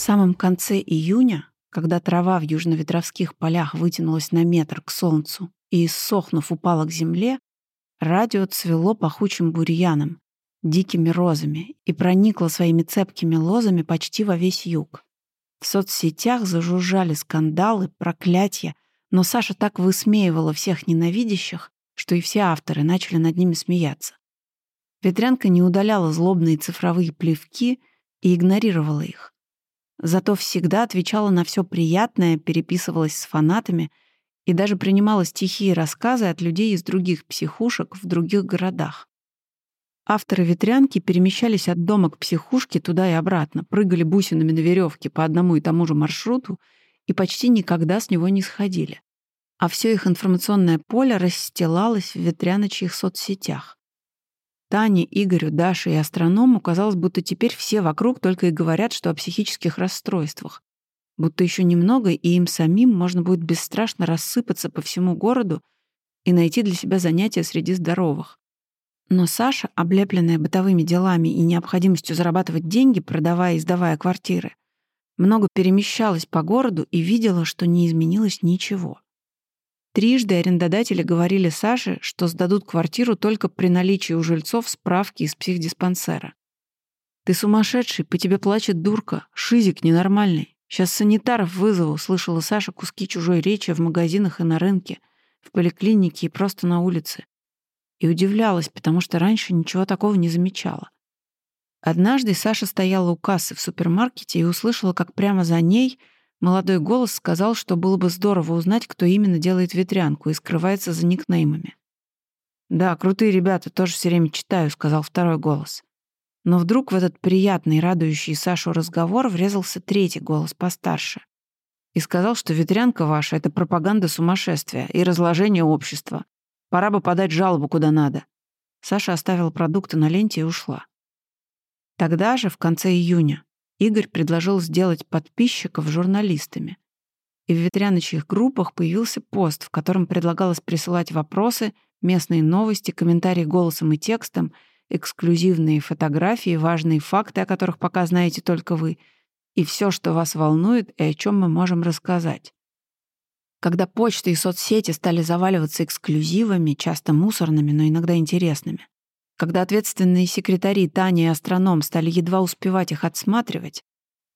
В самом конце июня, когда трава в южноветровских полях вытянулась на метр к солнцу и, иссохнув, упала к земле, радио цвело пахучим бурьяном, дикими розами и проникло своими цепкими лозами почти во весь юг. В соцсетях зажужжали скандалы, проклятия, но Саша так высмеивала всех ненавидящих, что и все авторы начали над ними смеяться. Ветрянка не удаляла злобные цифровые плевки и игнорировала их. Зато всегда отвечала на все приятное, переписывалась с фанатами и даже принимала стихи и рассказы от людей из других психушек в других городах. Авторы ветрянки перемещались от дома к психушке туда и обратно, прыгали бусинами на веревке по одному и тому же маршруту и почти никогда с него не сходили. А все их информационное поле расстилалось в ветряночьих соцсетях. Тане, Игорю, Даше и астроному казалось, будто теперь все вокруг только и говорят, что о психических расстройствах. Будто еще немного, и им самим можно будет бесстрашно рассыпаться по всему городу и найти для себя занятия среди здоровых. Но Саша, облепленная бытовыми делами и необходимостью зарабатывать деньги, продавая и сдавая квартиры, много перемещалась по городу и видела, что не изменилось ничего. Трижды арендодатели говорили Саше, что сдадут квартиру только при наличии у жильцов справки из психдиспансера. «Ты сумасшедший, по тебе плачет дурка, шизик ненормальный. Сейчас санитаров вызову», — слышала Саша куски чужой речи в магазинах и на рынке, в поликлинике и просто на улице и удивлялась, потому что раньше ничего такого не замечала. Однажды Саша стояла у кассы в супермаркете и услышала, как прямо за ней молодой голос сказал, что было бы здорово узнать, кто именно делает ветрянку и скрывается за никнеймами. «Да, крутые ребята, тоже все время читаю», — сказал второй голос. Но вдруг в этот приятный, радующий Сашу разговор врезался третий голос постарше и сказал, что ветрянка ваша — это пропаганда сумасшествия и разложение общества, Пора бы подать жалобу куда надо. Саша оставила продукты на ленте и ушла. Тогда же, в конце июня, Игорь предложил сделать подписчиков журналистами. И в ветряночьих группах появился пост, в котором предлагалось присылать вопросы, местные новости, комментарии голосом и текстом, эксклюзивные фотографии, важные факты, о которых пока знаете только вы, и все, что вас волнует и о чем мы можем рассказать. Когда почта и соцсети стали заваливаться эксклюзивами, часто мусорными, но иногда интересными. Когда ответственные секретари Таня и астроном стали едва успевать их отсматривать.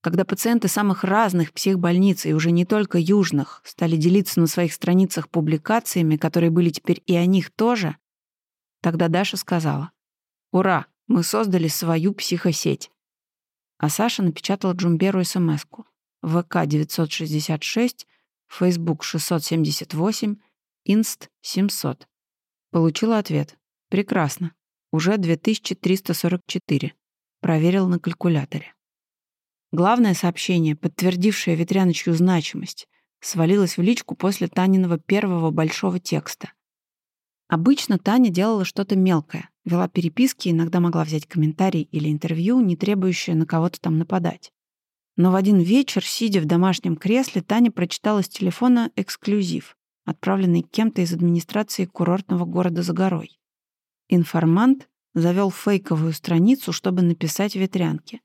Когда пациенты самых разных психбольниц, и уже не только южных, стали делиться на своих страницах публикациями, которые были теперь и о них тоже, тогда Даша сказала «Ура, мы создали свою психосеть». А Саша напечатала Джумберу смс-ку. ВК 966 Facebook 678, Инст 700. Получила ответ. Прекрасно. Уже 2344. Проверил на калькуляторе. Главное сообщение, подтвердившее ветряночью значимость, свалилось в личку после Таниного первого большого текста. Обычно Таня делала что-то мелкое, вела переписки, иногда могла взять комментарий или интервью, не требующее на кого-то там нападать. Но в один вечер, сидя в домашнем кресле, Таня прочитала с телефона эксклюзив, отправленный кем-то из администрации курортного города за горой. Информант завел фейковую страницу, чтобы написать ветрянке.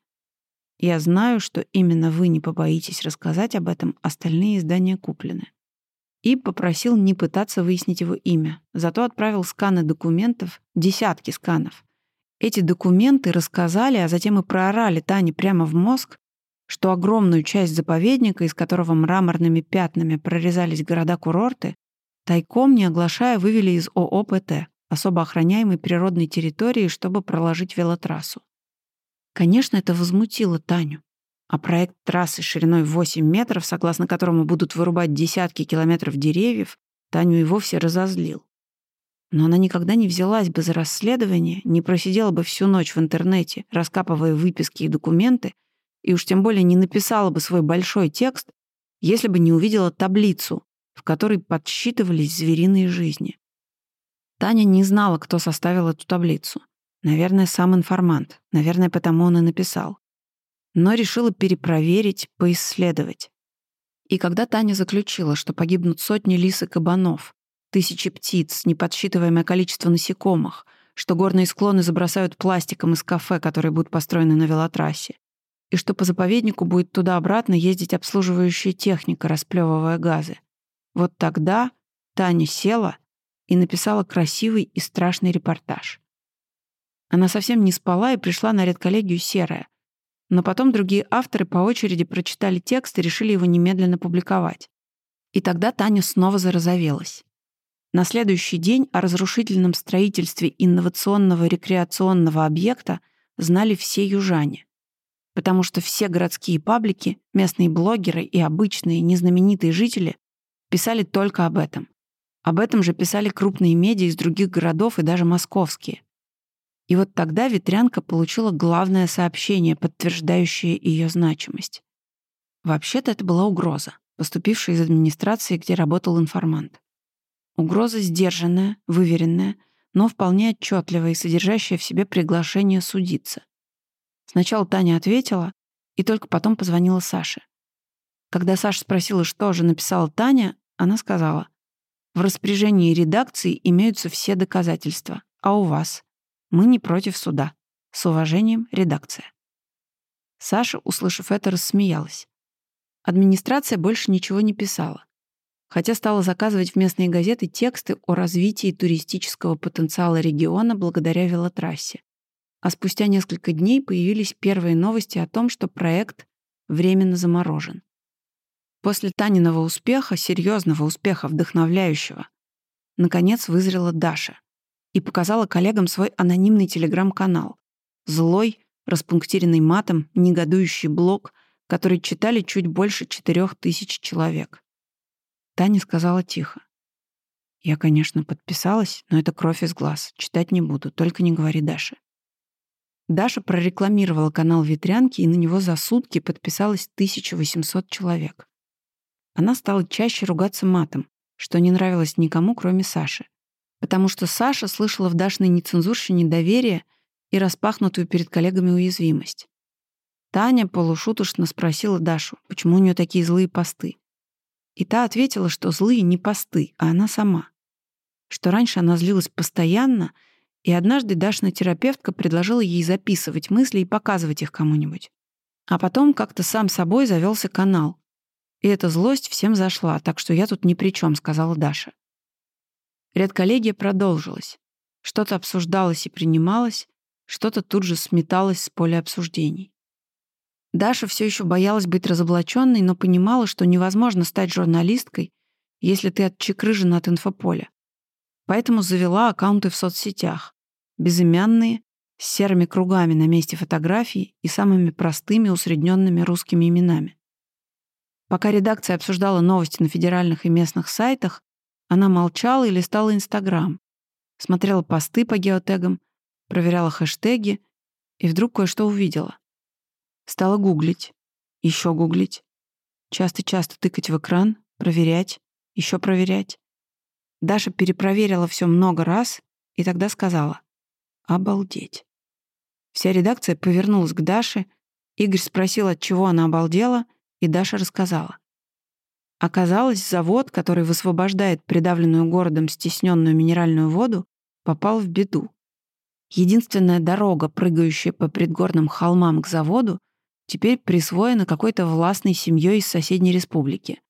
«Я знаю, что именно вы не побоитесь рассказать об этом, остальные издания куплены». И попросил не пытаться выяснить его имя, зато отправил сканы документов, десятки сканов. Эти документы рассказали, а затем и проорали Тане прямо в мозг, что огромную часть заповедника, из которого мраморными пятнами прорезались города-курорты, тайком, не оглашая, вывели из ООПТ, особо охраняемой природной территории, чтобы проложить велотрассу. Конечно, это возмутило Таню. А проект трассы шириной 8 метров, согласно которому будут вырубать десятки километров деревьев, Таню и вовсе разозлил. Но она никогда не взялась бы за расследование, не просидела бы всю ночь в интернете, раскапывая выписки и документы, и уж тем более не написала бы свой большой текст, если бы не увидела таблицу, в которой подсчитывались звериные жизни. Таня не знала, кто составил эту таблицу. Наверное, сам информант. Наверное, потому он и написал. Но решила перепроверить, поисследовать. И когда Таня заключила, что погибнут сотни лис и кабанов, тысячи птиц, неподсчитываемое количество насекомых, что горные склоны забросают пластиком из кафе, которые будут построены на велотрассе, и что по заповеднику будет туда-обратно ездить обслуживающая техника, расплевывая газы. Вот тогда Таня села и написала красивый и страшный репортаж. Она совсем не спала и пришла на редколлегию серая. Но потом другие авторы по очереди прочитали текст и решили его немедленно публиковать. И тогда Таня снова зарозовелась. На следующий день о разрушительном строительстве инновационного рекреационного объекта знали все южане потому что все городские паблики, местные блогеры и обычные незнаменитые жители писали только об этом. Об этом же писали крупные медиа из других городов и даже московские. И вот тогда Ветрянка получила главное сообщение, подтверждающее ее значимость. Вообще-то это была угроза, поступившая из администрации, где работал информант. Угроза сдержанная, выверенная, но вполне отчетливая и содержащая в себе приглашение судиться. Сначала Таня ответила, и только потом позвонила Саше. Когда Саша спросила, что же написала Таня, она сказала, «В распоряжении редакции имеются все доказательства, а у вас? Мы не против суда. С уважением, редакция». Саша, услышав это, рассмеялась. Администрация больше ничего не писала, хотя стала заказывать в местные газеты тексты о развитии туристического потенциала региона благодаря велотрассе а спустя несколько дней появились первые новости о том, что проект временно заморожен. После Таниного успеха, серьезного успеха, вдохновляющего, наконец вызрела Даша и показала коллегам свой анонимный телеграм-канал. Злой, распунктиренный матом, негодующий блог, который читали чуть больше четырех тысяч человек. Таня сказала тихо. «Я, конечно, подписалась, но это кровь из глаз. Читать не буду, только не говори Даше». Даша прорекламировала канал «Ветрянки», и на него за сутки подписалось 1800 человек. Она стала чаще ругаться матом, что не нравилось никому, кроме Саши. Потому что Саша слышала в Дашной нецензурщине доверие и распахнутую перед коллегами уязвимость. Таня полушуточно спросила Дашу, почему у нее такие злые посты. И та ответила, что злые не посты, а она сама. Что раньше она злилась постоянно — и однажды Дашна терапевтка предложила ей записывать мысли и показывать их кому-нибудь. А потом как-то сам собой завелся канал. И эта злость всем зашла, так что я тут ни при чем, сказала Даша. Редколлегия продолжилась. Что-то обсуждалось и принималось, что-то тут же сметалось с поля обсуждений. Даша все еще боялась быть разоблаченной, но понимала, что невозможно стать журналисткой, если ты отчекрыжена от инфополя поэтому завела аккаунты в соцсетях, безымянные, с серыми кругами на месте фотографий и самыми простыми усредненными русскими именами. Пока редакция обсуждала новости на федеральных и местных сайтах, она молчала и листала Инстаграм, смотрела посты по геотегам, проверяла хэштеги и вдруг кое-что увидела. Стала гуглить, еще гуглить, часто-часто тыкать в экран, проверять, еще проверять. Даша перепроверила все много раз и тогда сказала «Обалдеть». Вся редакция повернулась к Даше, Игорь спросил, от чего она обалдела, и Даша рассказала. Оказалось, завод, который высвобождает придавленную городом стесненную минеральную воду, попал в беду. Единственная дорога, прыгающая по предгорным холмам к заводу, теперь присвоена какой-то властной семьей из соседней республики.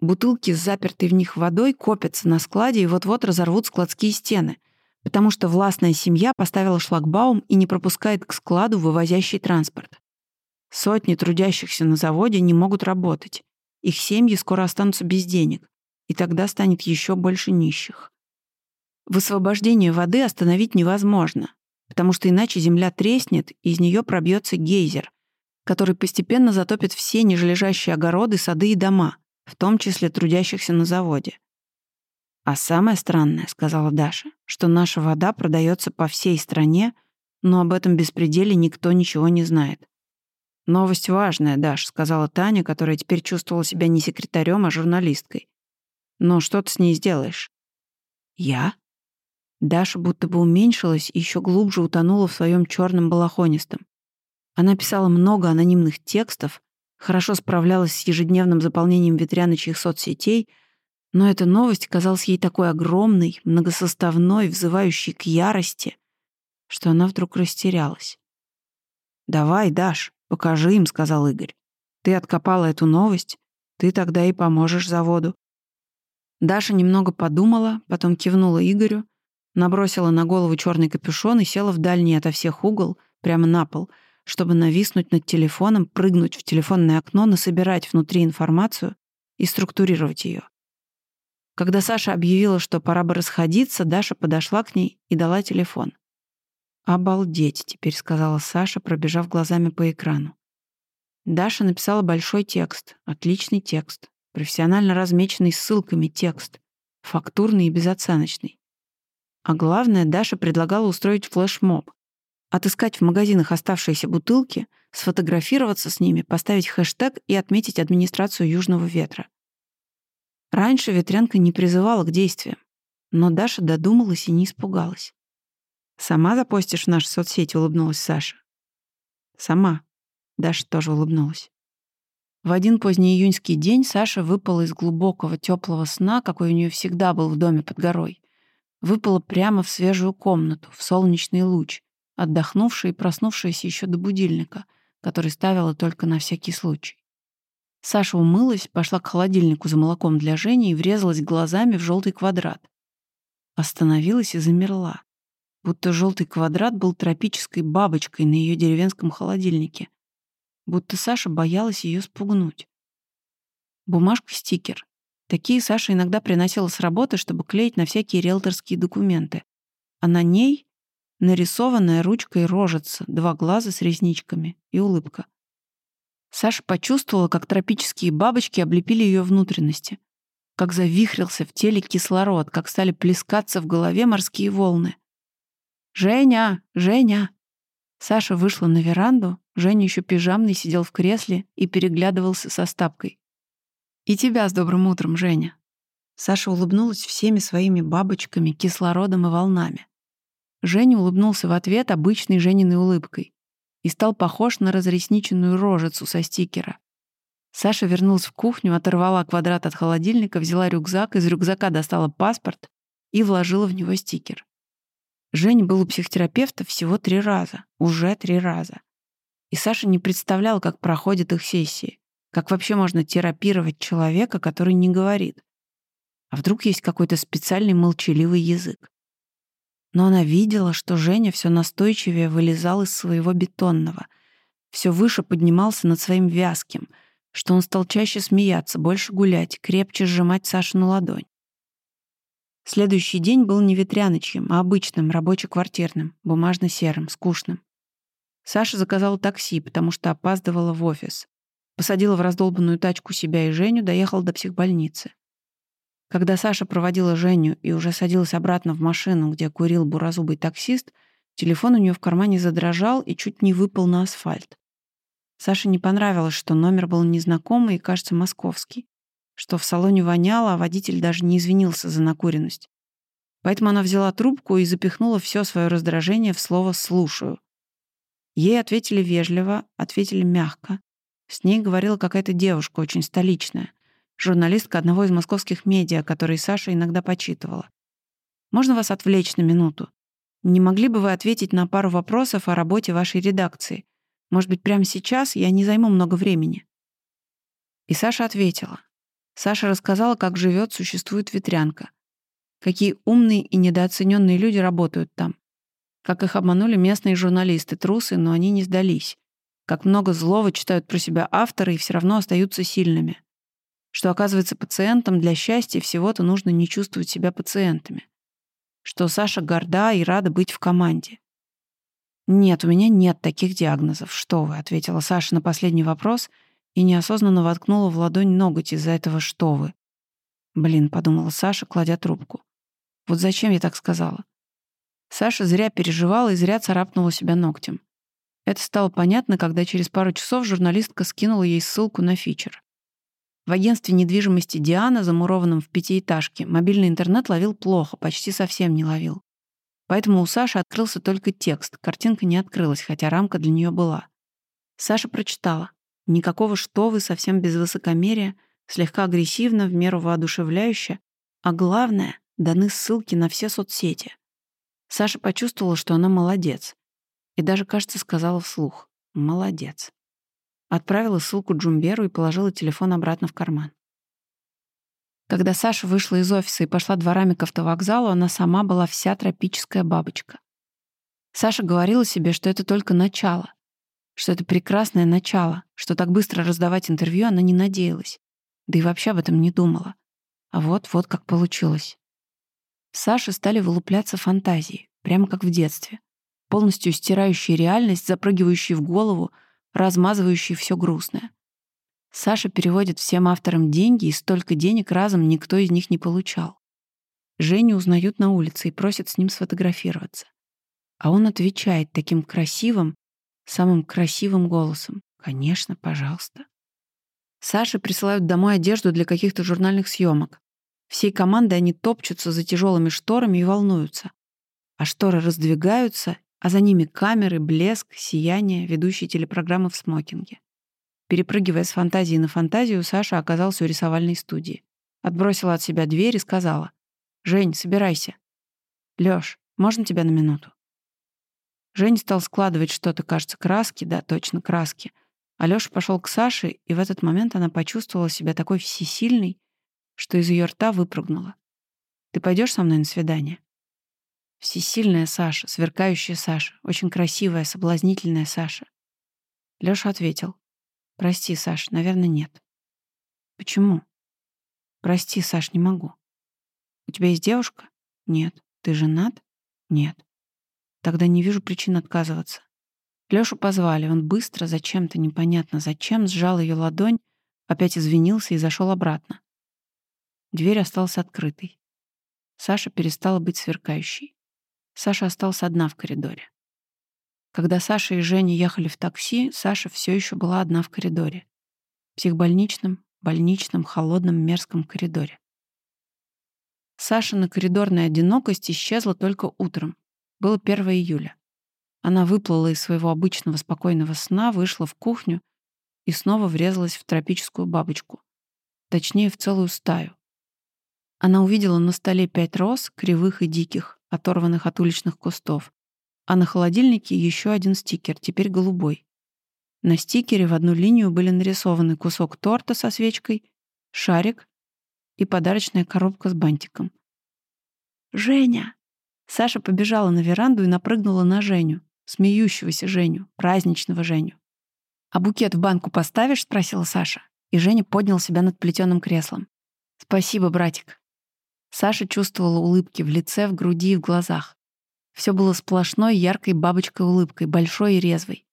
Бутылки с запертой в них водой копятся на складе и вот-вот разорвут складские стены, потому что властная семья поставила шлагбаум и не пропускает к складу вывозящий транспорт. Сотни трудящихся на заводе не могут работать. Их семьи скоро останутся без денег, и тогда станет еще больше нищих. Высвобождение воды остановить невозможно, потому что иначе земля треснет, и из нее пробьется гейзер, который постепенно затопит все нижележащие огороды, сады и дома — в том числе трудящихся на заводе. «А самое странное, — сказала Даша, — что наша вода продается по всей стране, но об этом беспределе никто ничего не знает». «Новость важная, Даш», — сказала Таня, которая теперь чувствовала себя не секретарем, а журналисткой. «Но что ты с ней сделаешь?» «Я?» Даша будто бы уменьшилась и еще глубже утонула в своем черном балахонистом. Она писала много анонимных текстов, хорошо справлялась с ежедневным заполнением ветряночьих соцсетей, но эта новость казалась ей такой огромной, многосоставной, взывающей к ярости, что она вдруг растерялась. «Давай, Даш, «Покажи им», — сказал Игорь. «Ты откопала эту новость, ты тогда и поможешь заводу». Даша немного подумала, потом кивнула Игорю, набросила на голову черный капюшон и села в дальний ото всех угол, прямо на пол, чтобы нависнуть над телефоном, прыгнуть в телефонное окно, насобирать внутри информацию и структурировать ее. Когда Саша объявила, что пора бы расходиться, Даша подошла к ней и дала телефон. «Обалдеть», — теперь сказала Саша, пробежав глазами по экрану. Даша написала большой текст, отличный текст, профессионально размеченный ссылками текст, фактурный и безоценочный. А главное, Даша предлагала устроить флешмоб, отыскать в магазинах оставшиеся бутылки, сфотографироваться с ними, поставить хэштег и отметить администрацию Южного ветра. Раньше ветрянка не призывала к действиям, но Даша додумалась и не испугалась. «Сама запостишь в наши соцсети?» — улыбнулась Саша. «Сама». Даша тоже улыбнулась. В один поздний июньский день Саша выпала из глубокого теплого сна, какой у нее всегда был в доме под горой. Выпала прямо в свежую комнату, в солнечный луч, отдохнувшая и проснувшаяся еще до будильника, который ставила только на всякий случай. Саша умылась, пошла к холодильнику за молоком для Жени и врезалась глазами в желтый квадрат. Остановилась и замерла. Будто желтый квадрат был тропической бабочкой на ее деревенском холодильнике. Будто Саша боялась ее спугнуть. Бумажка-стикер. Такие Саша иногда приносила с работы, чтобы клеить на всякие риэлторские документы. А на ней нарисованная ручкой рожица, два глаза с ресничками и улыбка. Саша почувствовала, как тропические бабочки облепили ее внутренности, как завихрился в теле кислород, как стали плескаться в голове морские волны. «Женя! Женя!» Саша вышла на веранду, Женя еще пижамный сидел в кресле и переглядывался со Стапкой. «И тебя с добрым утром, Женя!» Саша улыбнулась всеми своими бабочками, кислородом и волнами. Женя улыбнулся в ответ обычной Жениной улыбкой и стал похож на разресниченную рожицу со стикера. Саша вернулась в кухню, оторвала квадрат от холодильника, взяла рюкзак, из рюкзака достала паспорт и вложила в него стикер. Женя был у психотерапевта всего три раза, уже три раза. И Саша не представлял, как проходят их сессии, как вообще можно терапировать человека, который не говорит. А вдруг есть какой-то специальный молчаливый язык? Но она видела, что Женя все настойчивее вылезал из своего бетонного, все выше поднимался над своим вязким, что он стал чаще смеяться, больше гулять, крепче сжимать Сашину ладонь. Следующий день был не ветряночьим, а обычным, рабоче-квартирным, бумажно-серым, скучным. Саша заказала такси, потому что опаздывала в офис. Посадила в раздолбанную тачку себя и Женю, доехала до психбольницы. Когда Саша проводила Женю и уже садилась обратно в машину, где курил буразубый таксист, телефон у нее в кармане задрожал и чуть не выпал на асфальт. Саше не понравилось, что номер был незнакомый и, кажется, московский, что в салоне воняло, а водитель даже не извинился за накуренность. Поэтому она взяла трубку и запихнула все свое раздражение в слово «слушаю». Ей ответили вежливо, ответили мягко. С ней говорила какая-то девушка, очень столичная журналистка одного из московских медиа, который Саша иногда почитывала. «Можно вас отвлечь на минуту? Не могли бы вы ответить на пару вопросов о работе вашей редакции? Может быть, прямо сейчас я не займу много времени?» И Саша ответила. Саша рассказала, как живет, существует ветрянка. Какие умные и недооцененные люди работают там. Как их обманули местные журналисты, трусы, но они не сдались. Как много злого читают про себя авторы и все равно остаются сильными что, оказывается, пациентам для счастья всего-то нужно не чувствовать себя пациентами, что Саша горда и рада быть в команде. «Нет, у меня нет таких диагнозов. Что вы?» — ответила Саша на последний вопрос и неосознанно воткнула в ладонь ноготь из-за этого «что вы?». «Блин», — подумала Саша, кладя трубку. «Вот зачем я так сказала?» Саша зря переживала и зря царапнула себя ногтем. Это стало понятно, когда через пару часов журналистка скинула ей ссылку на фичер. В агентстве недвижимости «Диана», замурованном в пятиэтажке, мобильный интернет ловил плохо, почти совсем не ловил. Поэтому у Саши открылся только текст, картинка не открылась, хотя рамка для нее была. Саша прочитала. Никакого «что вы» совсем без высокомерия, слегка агрессивно, в меру воодушевляюще, а главное, даны ссылки на все соцсети. Саша почувствовала, что она молодец. И даже, кажется, сказала вслух «молодец». Отправила ссылку Джумберу и положила телефон обратно в карман. Когда Саша вышла из офиса и пошла дворами к автовокзалу, она сама была вся тропическая бабочка. Саша говорила себе, что это только начало, что это прекрасное начало, что так быстро раздавать интервью она не надеялась, да и вообще об этом не думала. А вот-вот как получилось. Саше стали вылупляться фантазии, прямо как в детстве, полностью стирающие реальность, запрыгивающие в голову, размазывающие все грустное. Саша переводит всем авторам деньги, и столько денег разом никто из них не получал. Женю узнают на улице и просят с ним сфотографироваться. А он отвечает таким красивым, самым красивым голосом. «Конечно, пожалуйста». Саше присылают домой одежду для каких-то журнальных съемок. Всей командой они топчутся за тяжелыми шторами и волнуются. А шторы раздвигаются, а за ними камеры, блеск, сияние, ведущие телепрограммы в смокинге. Перепрыгивая с фантазии на фантазию, Саша оказался у рисовальной студии. Отбросила от себя дверь и сказала. «Жень, собирайся». «Лёш, можно тебя на минуту?» Жень стал складывать что-то, кажется, краски, да, точно, краски. Алёша пошел к Саше, и в этот момент она почувствовала себя такой всесильной, что из ее рта выпрыгнула. «Ты пойдешь со мной на свидание?» Всесильная Саша, сверкающая Саша, очень красивая, соблазнительная Саша. Лёша ответил. Прости, Саш, наверное, нет. Почему? Прости, Саш, не могу. У тебя есть девушка? Нет. Ты женат? Нет. Тогда не вижу причин отказываться. Лёшу позвали. Он быстро, зачем-то непонятно зачем, сжал ее ладонь, опять извинился и зашел обратно. Дверь осталась открытой. Саша перестала быть сверкающей. Саша осталась одна в коридоре. Когда Саша и Женя ехали в такси, Саша все еще была одна в коридоре. В психбольничном, больничном, холодном, мерзком коридоре. Саша на коридорной одинокость исчезла только утром. Было 1 июля. Она выплыла из своего обычного спокойного сна, вышла в кухню и снова врезалась в тропическую бабочку. Точнее, в целую стаю. Она увидела на столе пять роз, кривых и диких, оторванных от уличных кустов, а на холодильнике еще один стикер, теперь голубой. На стикере в одну линию были нарисованы кусок торта со свечкой, шарик и подарочная коробка с бантиком. «Женя!» Саша побежала на веранду и напрыгнула на Женю, смеющегося Женю, праздничного Женю. «А букет в банку поставишь?» — спросила Саша. И Женя поднял себя над плетеным креслом. «Спасибо, братик». Саша чувствовала улыбки в лице, в груди и в глазах. Все было сплошной яркой бабочкой-улыбкой, большой и резвой.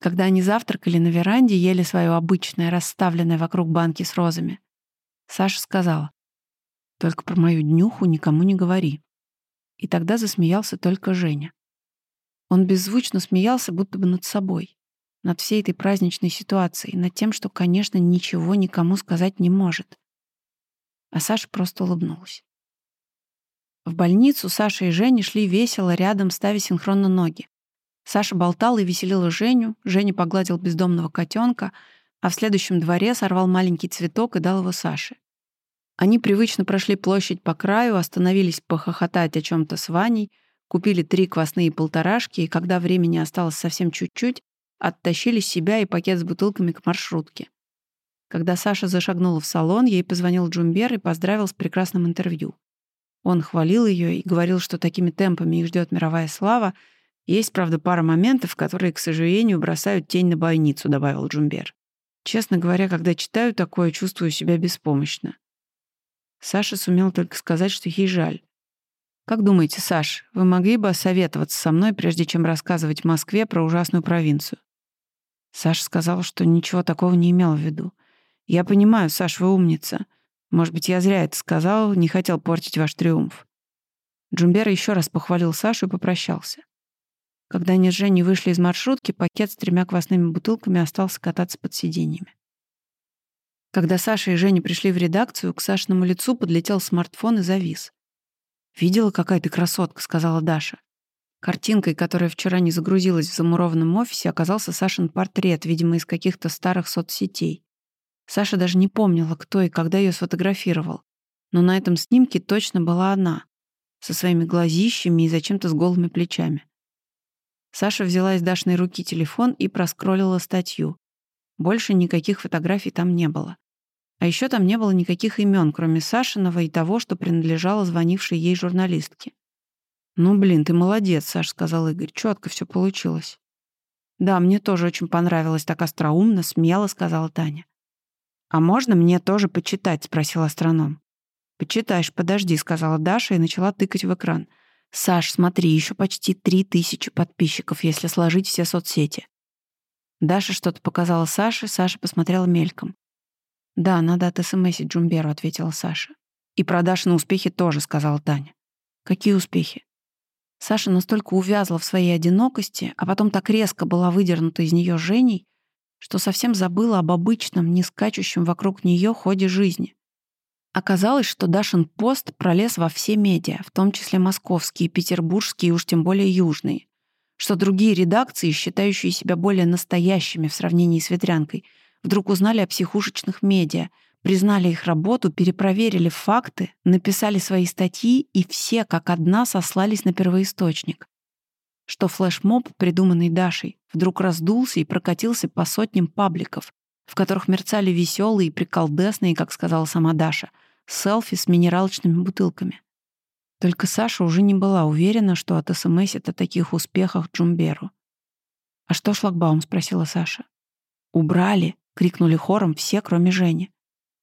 Когда они завтракали на веранде, ели свое обычное, расставленное вокруг банки с розами, Саша сказала, «Только про мою днюху никому не говори». И тогда засмеялся только Женя. Он беззвучно смеялся, будто бы над собой, над всей этой праздничной ситуацией, над тем, что, конечно, ничего никому сказать не может. А Саша просто улыбнулась. В больницу Саша и Женя шли весело рядом, ставя синхронно ноги. Саша болтал и веселила Женю, Женя погладил бездомного котенка, а в следующем дворе сорвал маленький цветок и дал его Саше. Они привычно прошли площадь по краю, остановились похохотать о чем то с Ваней, купили три квасные полторашки, и когда времени осталось совсем чуть-чуть, оттащили себя и пакет с бутылками к маршрутке. Когда Саша зашагнула в салон, ей позвонил Джумбер и поздравил с прекрасным интервью. Он хвалил ее и говорил, что такими темпами их ждет мировая слава. Есть, правда, пара моментов, которые, к сожалению, бросают тень на бойницу, добавил Джумбер. Честно говоря, когда читаю такое, чувствую себя беспомощно. Саша сумел только сказать, что ей жаль. Как думаете, Саш, вы могли бы советоваться со мной, прежде чем рассказывать Москве про ужасную провинцию? Саша сказал, что ничего такого не имел в виду. Я понимаю, Саш, вы умница. Может быть, я зря это сказал, не хотел портить ваш триумф. Джумбера еще раз похвалил Сашу и попрощался. Когда они с Женей вышли из маршрутки, пакет с тремя квасными бутылками остался кататься под сиденьями. Когда Саша и Женя пришли в редакцию, к Сашиному лицу подлетел смартфон и завис. «Видела, какая ты красотка», — сказала Даша. Картинкой, которая вчера не загрузилась в замурованном офисе, оказался Сашин портрет, видимо, из каких-то старых соцсетей. Саша даже не помнила, кто и когда ее сфотографировал. Но на этом снимке точно была она, со своими глазищами и зачем-то с голыми плечами. Саша взяла из Дашной руки телефон и проскроллила статью. Больше никаких фотографий там не было. А еще там не было никаких имен, кроме Сашиного и того, что принадлежало звонившей ей журналистке. «Ну, блин, ты молодец, Саш», — сказал Игорь. Четко все получилось. «Да, мне тоже очень понравилось, так остроумно, смело», — сказала Таня. «А можно мне тоже почитать?» — спросил астроном. «Почитаешь, подожди», — сказала Даша и начала тыкать в экран. «Саш, смотри, еще почти три тысячи подписчиков, если сложить все соцсети». Даша что-то показала Саше, Саша посмотрела мельком. «Да, надо от смсить Джумберу», — ответила Саша. «И про Дашины успехи тоже», — сказала Таня. «Какие успехи?» Саша настолько увязла в своей одинокости, а потом так резко была выдернута из нее Женей, что совсем забыла об обычном, не скачущем вокруг нее ходе жизни. Оказалось, что Дашин пост пролез во все медиа, в том числе московские, петербургские и уж тем более южные, что другие редакции, считающие себя более настоящими в сравнении с «Ветрянкой», вдруг узнали о психушечных медиа, признали их работу, перепроверили факты, написали свои статьи и все, как одна, сослались на первоисточник что флешмоб, придуманный Дашей, вдруг раздулся и прокатился по сотням пабликов, в которых мерцали веселые и приколдесные, как сказала сама Даша, селфи с минералочными бутылками. Только Саша уже не была уверена, что от СМСит о таких успехах Джумберу. «А что шлагбаум?» — спросила Саша. «Убрали!» — крикнули хором все, кроме Жени.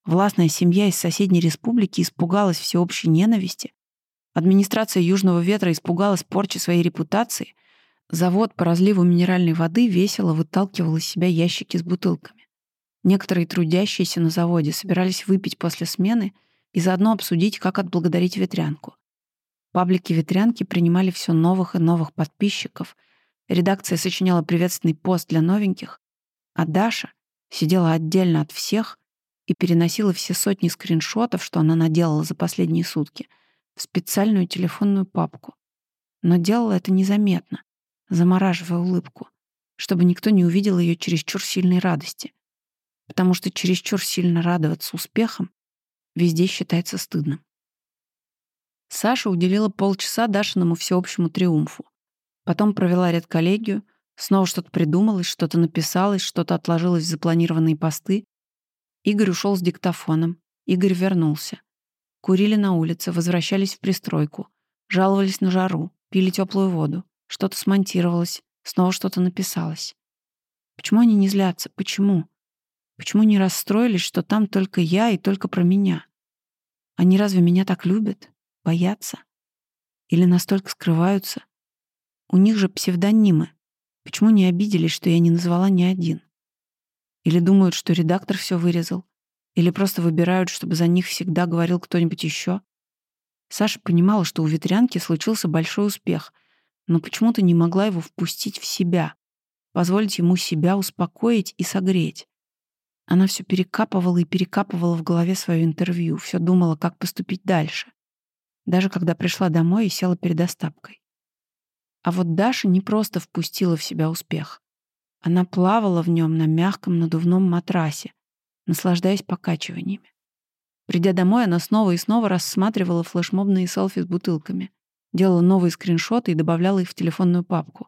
Властная семья из соседней республики испугалась всеобщей ненависти. Администрация Южного Ветра испугалась порчи своей репутации Завод по разливу минеральной воды весело выталкивал из себя ящики с бутылками. Некоторые трудящиеся на заводе собирались выпить после смены и заодно обсудить, как отблагодарить ветрянку. Паблики ветрянки принимали все новых и новых подписчиков, редакция сочиняла приветственный пост для новеньких, а Даша сидела отдельно от всех и переносила все сотни скриншотов, что она наделала за последние сутки, в специальную телефонную папку. Но делала это незаметно, замораживая улыбку, чтобы никто не увидел ее чересчур сильной радости. Потому что чересчур сильно радоваться успехам везде считается стыдным. Саша уделила полчаса Дашиному всеобщему триумфу. Потом провела редколлегию, снова что-то придумалось, что-то написалось, что-то отложилось в запланированные посты. Игорь ушел с диктофоном. Игорь вернулся. Курили на улице, возвращались в пристройку, жаловались на жару, пили теплую воду. Что-то смонтировалось, снова что-то написалось. Почему они не злятся? Почему? Почему не расстроились, что там только я и только про меня? Они разве меня так любят? Боятся? Или настолько скрываются? У них же псевдонимы. Почему не обиделись, что я не назвала ни один? Или думают, что редактор все вырезал? Или просто выбирают, чтобы за них всегда говорил кто-нибудь еще? Саша понимала, что у ветрянки случился большой успех — но почему-то не могла его впустить в себя, позволить ему себя успокоить и согреть. Она все перекапывала и перекапывала в голове свое интервью, все думала, как поступить дальше. Даже когда пришла домой и села перед Остапкой. А вот Даша не просто впустила в себя успех. Она плавала в нем на мягком надувном матрасе, наслаждаясь покачиваниями. Придя домой, она снова и снова рассматривала флешмобные селфи с бутылками делала новые скриншоты и добавляла их в телефонную папку.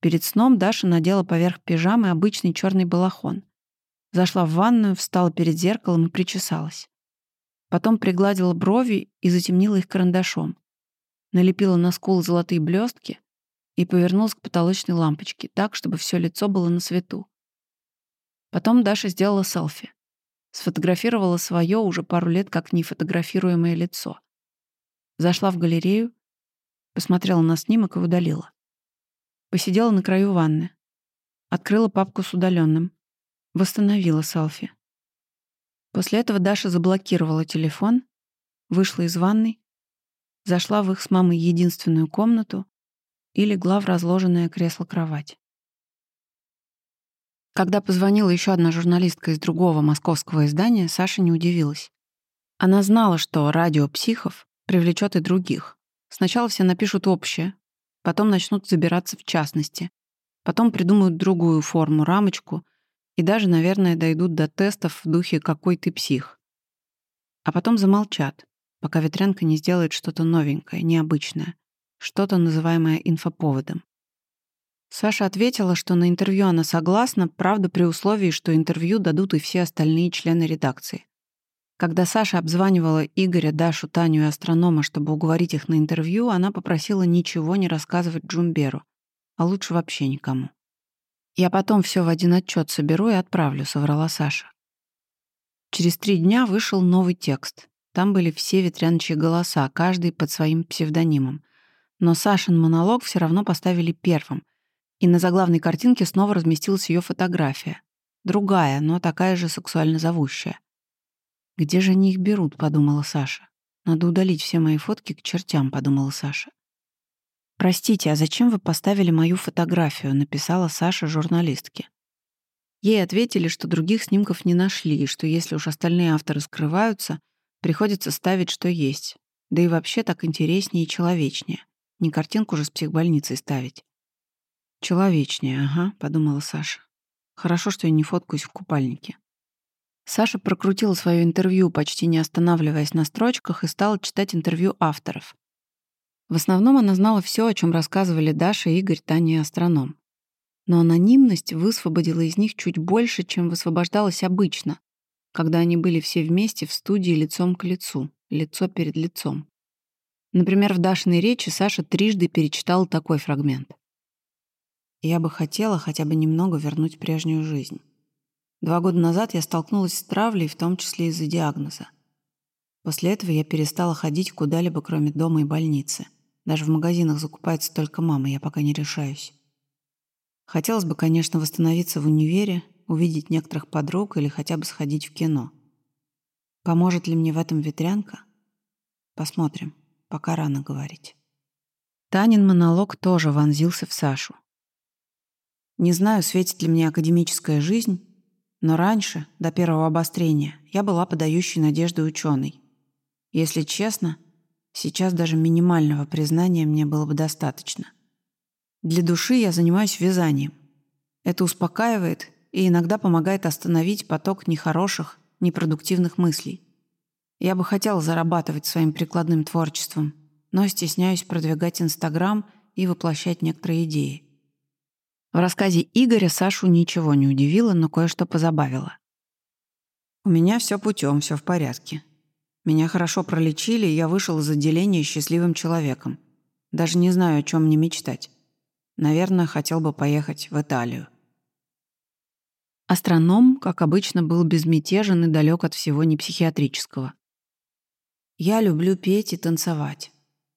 Перед сном Даша надела поверх пижамы обычный черный балахон. Зашла в ванную, встала перед зеркалом и причесалась. Потом пригладила брови и затемнила их карандашом. Налепила на скулы золотые блестки и повернулась к потолочной лампочке так, чтобы все лицо было на свету. Потом Даша сделала селфи. Сфотографировала свое уже пару лет как нефотографируемое лицо. Зашла в галерею Посмотрела на снимок и удалила. Посидела на краю ванны. Открыла папку с удаленным. Восстановила селфи. После этого Даша заблокировала телефон, вышла из ванной, зашла в их с мамой единственную комнату и легла в разложенное кресло-кровать. Когда позвонила еще одна журналистка из другого московского издания, Саша не удивилась. Она знала, что радио психов привлечет и других. Сначала все напишут общее, потом начнут забираться в частности, потом придумают другую форму, рамочку и даже, наверное, дойдут до тестов в духе «какой ты псих». А потом замолчат, пока ветрянка не сделает что-то новенькое, необычное, что-то, называемое инфоповодом. Саша ответила, что на интервью она согласна, правда, при условии, что интервью дадут и все остальные члены редакции. Когда Саша обзванивала Игоря, Дашу, Таню и астронома, чтобы уговорить их на интервью, она попросила ничего не рассказывать Джумберу, а лучше вообще никому. «Я потом все в один отчет соберу и отправлю», — соврала Саша. Через три дня вышел новый текст. Там были все ветряночьи голоса, каждый под своим псевдонимом. Но Сашин монолог все равно поставили первым. И на заглавной картинке снова разместилась ее фотография. Другая, но такая же сексуально зовущая. «Где же они их берут?» — подумала Саша. «Надо удалить все мои фотки к чертям», — подумала Саша. «Простите, а зачем вы поставили мою фотографию?» — написала Саша журналистке. Ей ответили, что других снимков не нашли, и что если уж остальные авторы скрываются, приходится ставить, что есть. Да и вообще так интереснее и человечнее. Не картинку же с психбольницей ставить. «Человечнее, ага», — подумала Саша. «Хорошо, что я не фоткаюсь в купальнике». Саша прокрутила свое интервью, почти не останавливаясь на строчках, и стала читать интервью авторов. В основном она знала все, о чем рассказывали Даша, Игорь, Таня и астроном. Но анонимность высвободила из них чуть больше, чем высвобождалась обычно, когда они были все вместе в студии лицом к лицу, лицо перед лицом. Например, в Дашиной речи Саша трижды перечитала такой фрагмент. «Я бы хотела хотя бы немного вернуть прежнюю жизнь. Два года назад я столкнулась с травлей, в том числе из-за диагноза. После этого я перестала ходить куда-либо, кроме дома и больницы. Даже в магазинах закупается только мама, я пока не решаюсь. Хотелось бы, конечно, восстановиться в универе, увидеть некоторых подруг или хотя бы сходить в кино. Поможет ли мне в этом ветрянка? Посмотрим, пока рано говорить. Танин монолог тоже вонзился в Сашу. Не знаю, светит ли мне академическая жизнь, но раньше, до первого обострения, я была подающей надежды ученой. Если честно, сейчас даже минимального признания мне было бы достаточно. Для души я занимаюсь вязанием. Это успокаивает и иногда помогает остановить поток нехороших, непродуктивных мыслей. Я бы хотела зарабатывать своим прикладным творчеством, но стесняюсь продвигать Инстаграм и воплощать некоторые идеи. В рассказе Игоря Сашу ничего не удивило, но кое-что позабавило. «У меня все путем, все в порядке. Меня хорошо пролечили, и я вышел из отделения счастливым человеком. Даже не знаю, о чем мне мечтать. Наверное, хотел бы поехать в Италию. Астроном, как обычно, был безмятежен и далек от всего непсихиатрического. Я люблю петь и танцевать.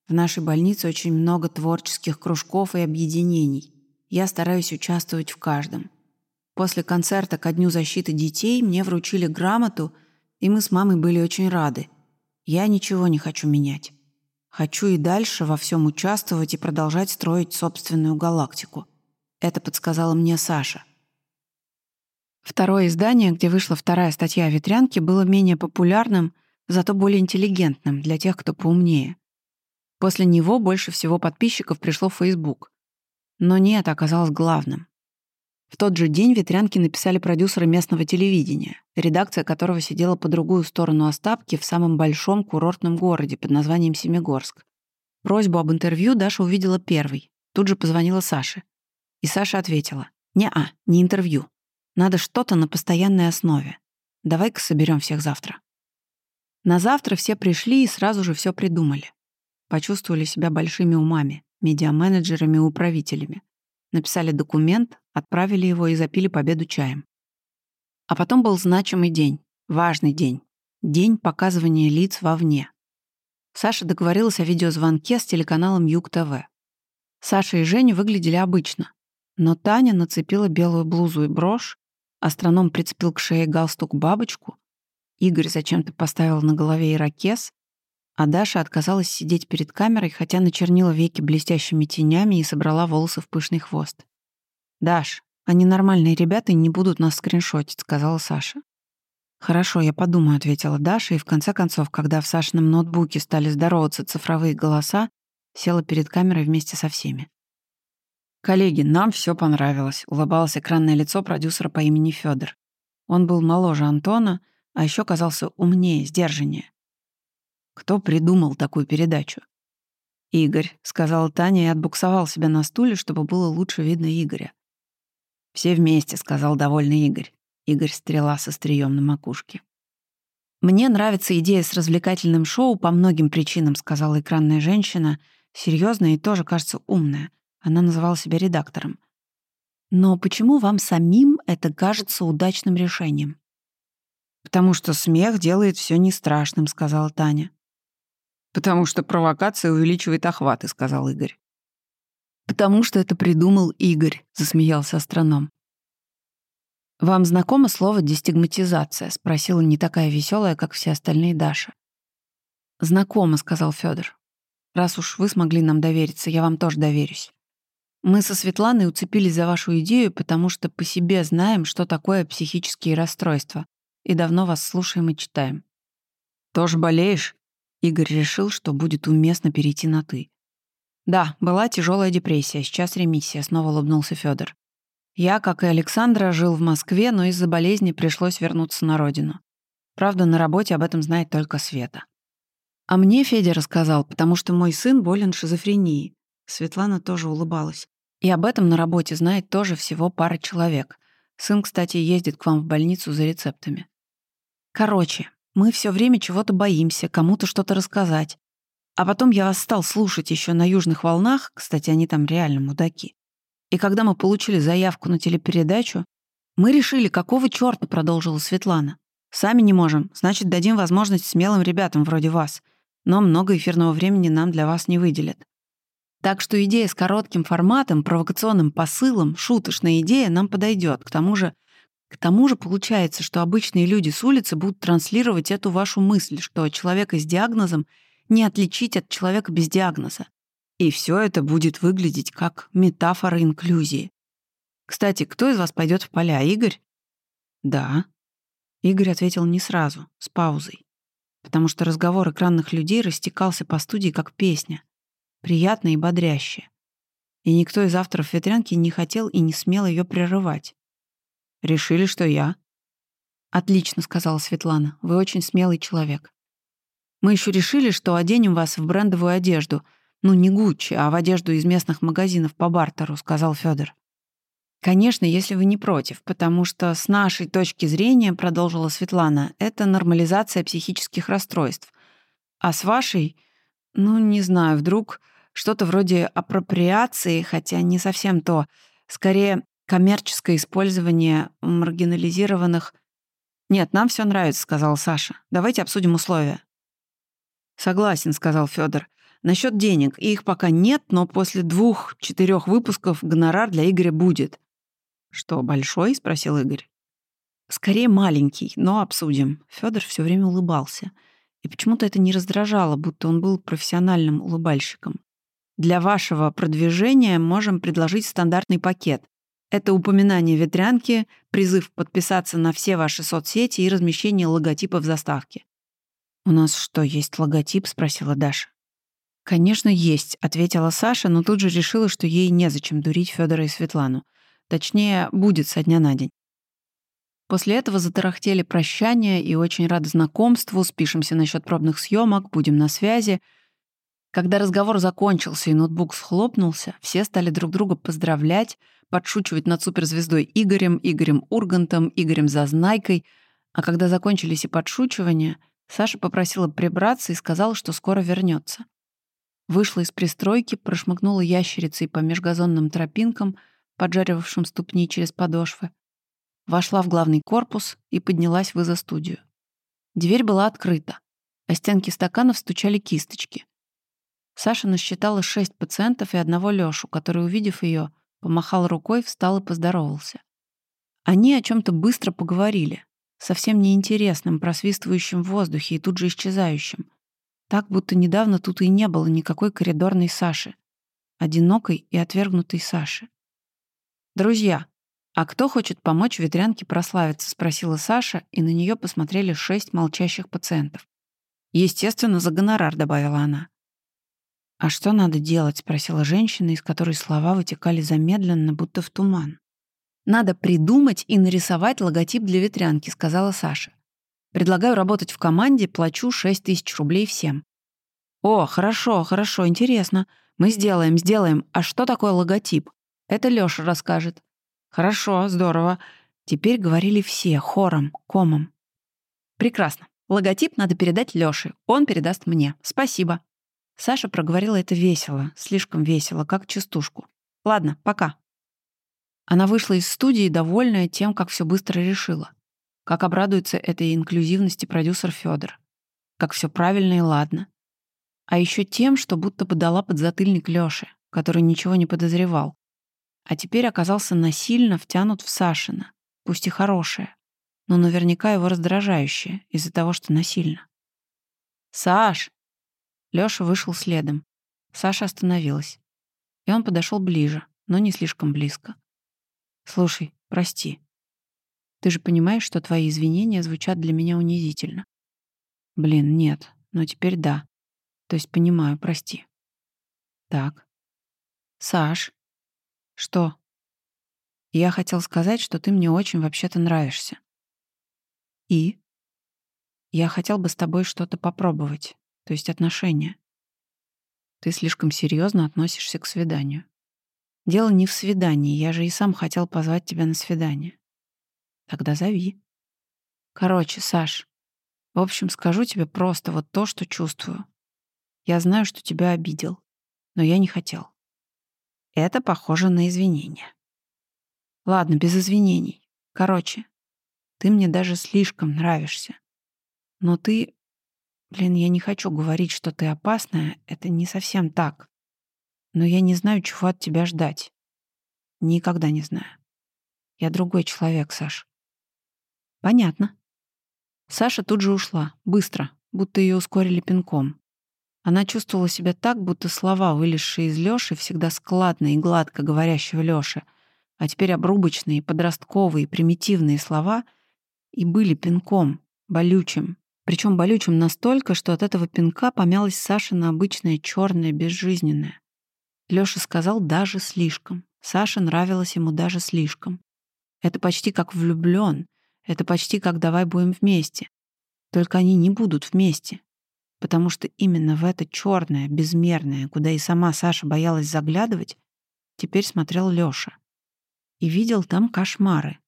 В нашей больнице очень много творческих кружков и объединений. Я стараюсь участвовать в каждом. После концерта ко Дню защиты детей мне вручили грамоту, и мы с мамой были очень рады. Я ничего не хочу менять. Хочу и дальше во всем участвовать и продолжать строить собственную галактику. Это подсказала мне Саша. Второе издание, где вышла вторая статья о ветрянке, было менее популярным, зато более интеллигентным для тех, кто поумнее. После него больше всего подписчиков пришло в Facebook. Но не это оказалось главным. В тот же день ветрянки написали продюсеры местного телевидения, редакция которого сидела по другую сторону Остапки в самом большом курортном городе под названием Семигорск. Просьбу об интервью Даша увидела первой. Тут же позвонила Саше. И Саша ответила. «Не-а, не интервью. Надо что-то на постоянной основе. Давай-ка соберем всех завтра». На завтра все пришли и сразу же все придумали. Почувствовали себя большими умами, медиаменеджерами и управителями. Написали документ, отправили его и запили победу чаем. А потом был значимый день, важный день. День показывания лиц вовне. Саша договорилась о видеозвонке с телеканалом Юг-ТВ. Саша и Женя выглядели обычно. Но Таня нацепила белую блузу и брошь, астроном прицепил к шее галстук-бабочку, Игорь зачем-то поставил на голове ирокез, а Даша отказалась сидеть перед камерой, хотя начернила веки блестящими тенями и собрала волосы в пышный хвост. «Даш, они нормальные ребята и не будут нас скриншотить», — сказала Саша. «Хорошо, я подумаю», — ответила Даша, и в конце концов, когда в Сашином ноутбуке стали здороваться цифровые голоса, села перед камерой вместе со всеми. «Коллеги, нам все понравилось», — улыбалось экранное лицо продюсера по имени Федор. Он был моложе Антона, а еще казался умнее, сдержаннее. Кто придумал такую передачу? «Игорь», — сказала Таня и отбуксовал себя на стуле, чтобы было лучше видно Игоря. «Все вместе», — сказал довольный Игорь. Игорь стрела со стрием на макушке. «Мне нравится идея с развлекательным шоу по многим причинам», — сказала экранная женщина, серьезная и тоже, кажется, умная. Она называла себя редактором. «Но почему вам самим это кажется удачным решением?» «Потому что смех делает все не страшным», — сказала Таня. «Потому что провокация увеличивает охваты», — сказал Игорь. «Потому что это придумал Игорь», — засмеялся астроном. «Вам знакомо слово «дестигматизация»?» — спросила не такая веселая, как все остальные Даша. «Знакомо», — сказал Федор. «Раз уж вы смогли нам довериться, я вам тоже доверюсь. Мы со Светланой уцепились за вашу идею, потому что по себе знаем, что такое психические расстройства, и давно вас слушаем и читаем». «Тоже болеешь?» Игорь решил, что будет уместно перейти на «ты». Да, была тяжелая депрессия, сейчас ремиссия, снова улыбнулся Федор. Я, как и Александра, жил в Москве, но из-за болезни пришлось вернуться на родину. Правда, на работе об этом знает только Света. А мне Федя рассказал, потому что мой сын болен шизофренией. Светлана тоже улыбалась. И об этом на работе знает тоже всего пара человек. Сын, кстати, ездит к вам в больницу за рецептами. Короче, мы все время чего-то боимся, кому-то что-то рассказать. А потом я вас стал слушать еще на южных волнах, кстати, они там реально мудаки. И когда мы получили заявку на телепередачу, мы решили, какого черта, продолжила Светлана. Сами не можем, значит, дадим возможность смелым ребятам вроде вас. Но много эфирного времени нам для вас не выделят. Так что идея с коротким форматом, провокационным посылом, шуточная идея нам подойдет. К тому же, к тому же получается, что обычные люди с улицы будут транслировать эту вашу мысль, что человека с диагнозом не отличить от человека без диагноза. И все это будет выглядеть как метафора инклюзии. Кстати, кто из вас пойдет в поля, Игорь? Да. Игорь ответил не сразу, с паузой. Потому что разговор экранных людей растекался по студии как песня. Приятная и бодрящая. И никто из авторов «Ветрянки» не хотел и не смел ее прерывать. Решили, что я. «Отлично», — сказала Светлана. «Вы очень смелый человек. Мы еще решили, что оденем вас в брендовую одежду. Ну, не Гуччи, а в одежду из местных магазинов по бартеру», — сказал Федор. «Конечно, если вы не против, потому что с нашей точки зрения, — продолжила Светлана, — это нормализация психических расстройств. А с вашей, ну, не знаю, вдруг что-то вроде апроприации, хотя не совсем то, скорее коммерческое использование маргинализированных... «Нет, нам все нравится», — сказал Саша. «Давайте обсудим условия». «Согласен», — сказал Федор. Насчет денег. Их пока нет, но после двух-четырех выпусков гонорар для Игоря будет». «Что, большой?» — спросил Игорь. «Скорее маленький, но обсудим». Федор все время улыбался. И почему-то это не раздражало, будто он был профессиональным улыбальщиком. «Для вашего продвижения можем предложить стандартный пакет. Это упоминание ветрянки, призыв подписаться на все ваши соцсети и размещение логотипа в заставке. «У нас что, есть логотип?» — спросила Даша. «Конечно, есть», — ответила Саша, но тут же решила, что ей незачем дурить Федора и Светлану. Точнее, будет со дня на день. После этого затарахтели прощания и очень рады знакомству, спишемся насчет пробных съемок, будем на связи. Когда разговор закончился и ноутбук схлопнулся, все стали друг друга поздравлять, подшучивать над суперзвездой Игорем, Игорем Ургантом, Игорем Зазнайкой, а когда закончились и подшучивания — Саша попросила прибраться и сказала, что скоро вернется. Вышла из пристройки, прошмыгнула ящерицей по межгазонным тропинкам, поджаривавшим ступни через подошвы. Вошла в главный корпус и поднялась в изо-студию. Дверь была открыта, а стенки стаканов стучали кисточки. Саша насчитала шесть пациентов и одного Лёшу, который, увидев ее, помахал рукой, встал и поздоровался. Они о чем то быстро поговорили, совсем неинтересным, просвистывающим в воздухе и тут же исчезающим. Так, будто недавно тут и не было никакой коридорной Саши. Одинокой и отвергнутой Саши. «Друзья, а кто хочет помочь ветрянке прославиться?» — спросила Саша, и на нее посмотрели шесть молчащих пациентов. «Естественно, за гонорар», — добавила она. «А что надо делать?» — спросила женщина, из которой слова вытекали замедленно, будто в туман. «Надо придумать и нарисовать логотип для ветрянки», — сказала Саша. «Предлагаю работать в команде, плачу 6 тысяч рублей всем». О, хорошо, хорошо, интересно. Мы сделаем, сделаем. А что такое логотип? Это Лёша расскажет. Хорошо, здорово. Теперь говорили все, хором, комом. Прекрасно. Логотип надо передать Лёше. Он передаст мне. Спасибо. Саша проговорила это весело, слишком весело, как частушку. Ладно, пока. Она вышла из студии, довольная тем, как все быстро решила. Как обрадуется этой инклюзивности продюсер Федор. Как все правильно и ладно. А еще тем, что будто бы дала подзатыльник Лёше, который ничего не подозревал. А теперь оказался насильно втянут в Сашина, пусть и хорошее, но наверняка его раздражающее из-за того, что насильно. «Саш!» Лёша вышел следом. Саша остановилась. И он подошел ближе, но не слишком близко. «Слушай, прости. Ты же понимаешь, что твои извинения звучат для меня унизительно?» «Блин, нет. Но теперь да. То есть понимаю, прости». «Так. Саш. Что?» «Я хотел сказать, что ты мне очень вообще-то нравишься». «И?» «Я хотел бы с тобой что-то попробовать то есть отношения. Ты слишком серьезно относишься к свиданию. Дело не в свидании, я же и сам хотел позвать тебя на свидание. Тогда зови. Короче, Саш, в общем, скажу тебе просто вот то, что чувствую. Я знаю, что тебя обидел, но я не хотел. Это похоже на извинения. Ладно, без извинений. Короче, ты мне даже слишком нравишься. Но ты Блин, я не хочу говорить, что ты опасная, это не совсем так. Но я не знаю, чего от тебя ждать. Никогда не знаю. Я другой человек, Саш. Понятно. Саша тут же ушла, быстро, будто ее ускорили пинком. Она чувствовала себя так, будто слова, вылезшие из Лёши, всегда складные и гладко говорящего Лёши, а теперь обрубочные, подростковые, примитивные слова и были пинком, болючим, причем болючим настолько, что от этого пинка помялась Саша на обычное черное, безжизненное. Лёша сказал «даже слишком». Саше нравилось ему даже слишком. Это почти как влюблён. Это почти как «давай будем вместе». Только они не будут вместе. Потому что именно в это черное, безмерное, куда и сама Саша боялась заглядывать, теперь смотрел Лёша. И видел там кошмары